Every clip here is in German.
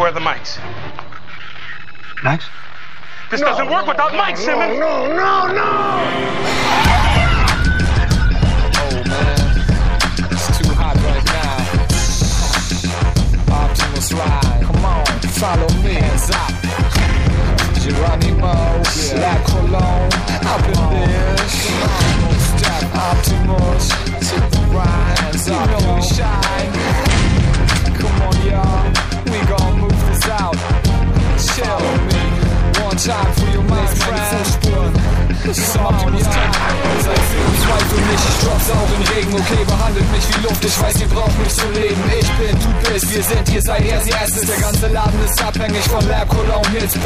where are the mics? Mics? This doesn't work without mics, Simmons. No, no, no! Oh man, it's too hot right now. Optimus ride, come on, follow Ich weiß, ihr braucht mich zu leben. Ich bin, du bist, wir sind, ihr seid erst erstes. Der ganze Laden ist abhängig von Lab, Cologne, Hills. We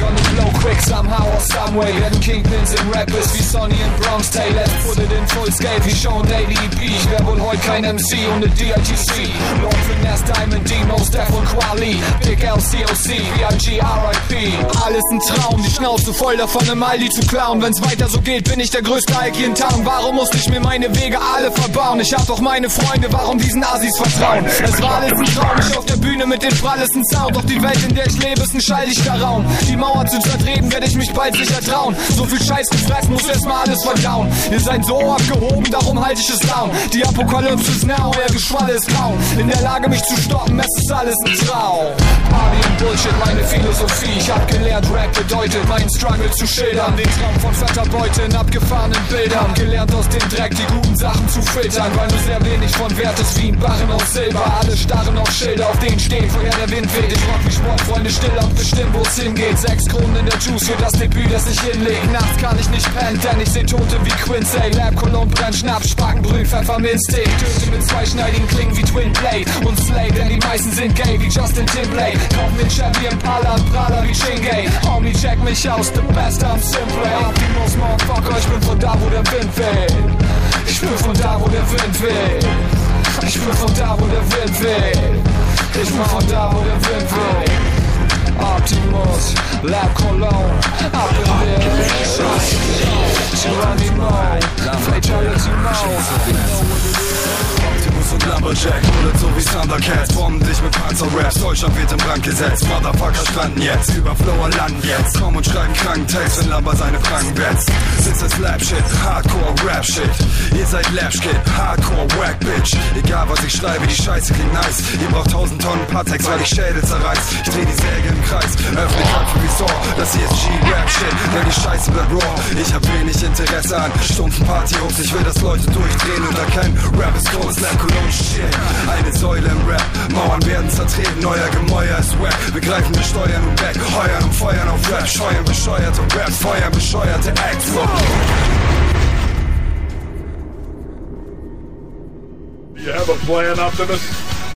gonna blow quick somehow or some way. Werden Kingpins in Rappers wie Sonny in Bronx Tay. Let's put it in full scale wie Sean Daily B. Ich wär wohl heute kein MC ohne DITC. Lord Finesse, Diamond D, Most Def und Quali. Big LCOC, BIG, RIP. Alles ein Traum, die Schnauze voll davon im Aldi zu klauen. Wenn's weiter so geht, bin ich der größte Ike in Town. Warum musste ich mir meine Wege alle verbauen? Ich hab doch meine Freunde, warum diesen Assis vertrauen? Es war alles ein Traum, ich auf der Bühne mit den prallesten Sound. Doch die Welt, in der ich lebe, ist ein schalldichter Raum. Die Mauer zu zertreten, werde ich mich bald sicher trauen. So viel Scheiß gefressen, muss erstmal alles verdauen. Ihr seid so abgehoben, darum halte ich es down. Die Apokalypse ist nah, euer Geschwalle ist kaum. In der Lage, mich zu stoppen, es ist alles ein Traum. Bullshit, meine Philosophie. Ich hab gelernt, Rap bedeutet, meinen Struggle zu schildern. Den Traum von fetter Beute in abgefahrenen Bildern. Gelernt aus dem Dreck, die guten Sachen zu filtern. Weil nur sehr wenig von Wert ist wie ein Barren aus Silber. Alle starren auf Schilder, auf denen steht, woher der Wind weht. Ich rock wie Sportfreunde still und bestimmt, wo es hingeht. Sechs Kronen in der Juice für das Debüt, das ich hinleg. Nachts kann ich nicht pennen, denn ich seh Tote wie Quincy. Lab, Cologne, Brenn, Schnaps, Spakenbrühe, Pfefferminztee. Töte mit zweischneidigen Klingen wie Twin Blade. Und Slay, denn die meisten sind gay wie Justin Timberlake. Kauf mir Chevy Impala und Prada wie Chingay. Homie, check mich aus, the best am Simple. Optimus, Motherfucker, ich bin von da, wo der Wind weht. Ich bin von da, wo der Wind weht. Ich bin von da, wo der Wind weht. Ich bin von da, wo der Wind weht. Optimus, Lab Cologne, up in there. Geronimo, Fatality Optimus und Lumberjack, Bullet so wie Thundercats Bomben dich mit Panzer-Raps, Deutschland wird in Brand gesetzt. Motherfucker stranden jetzt, über Flower landen jetzt. Komm und schreiben kranken Text, wenn Lumber seine Franken wetzt. Sitzt als Lab-Shit, Hardcore-Rap-Shit Ihr seid Lapschkid, Hardcore-Wack-Bitch Egal was ich schreibe, die Scheiße klingt nice. Ihr braucht tausend Tonnen Patex, weil ich Schädel zerreiß. Ich dreh die Säge im Kreis, öffne Köpfe wie Saw Das hier ist G-Rap-Shit, denn die Scheiße bleibt raw. Ich hab wenig Interesse an stumpfen Party-Hooks Ich will, dass Leute durchdrehen und erkennen Rap ist Kunst, Slam Cologne Shit Eine Säule im Rap, Mauern werden zertreten Neuer Gemäuer ist wack, wir greifen, wir steuern und weg. Heuern und feuern auf Rap, scheuern bescheuerte Rap. Feuern bescheuerte Acts, You have a plan, Optimus?